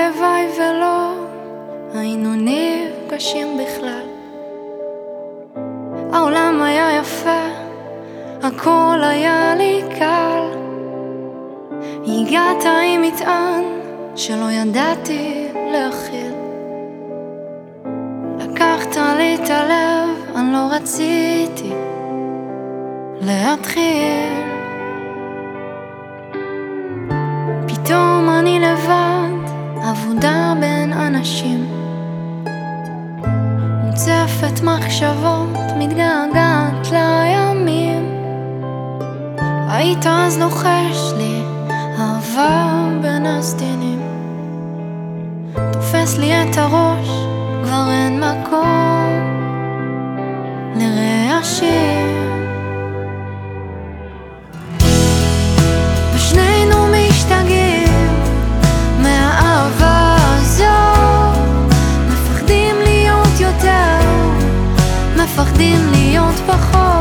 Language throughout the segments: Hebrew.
הלוואי ולא היינו נפגשים בכלל. העולם היה יפה, הכל היה לי קל. הגעת עם מטען שלא ידעתי להכיל. לקחת לי את הלב, אני לא רציתי להתחיל. אנשים. מוצפת מחשבות, מתגעגעת לימים. היית אז לוחש לי אהבה בין הסדינים. תופס לי את הראש, כבר אין מקום לרעשים. מפחדים להיות פחות.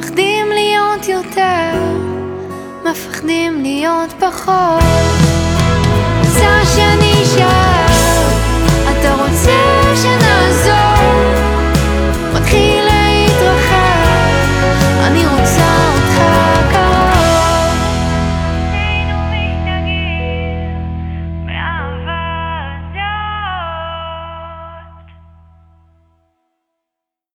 מפחדים להיות יותר, מפחדים להיות פחות